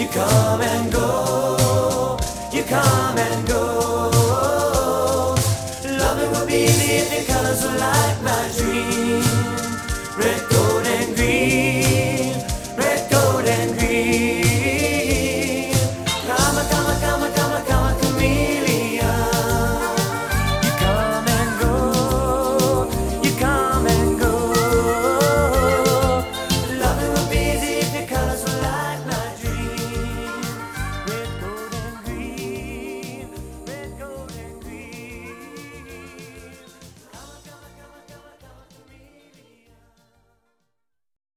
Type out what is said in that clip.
You come and go, you come and go.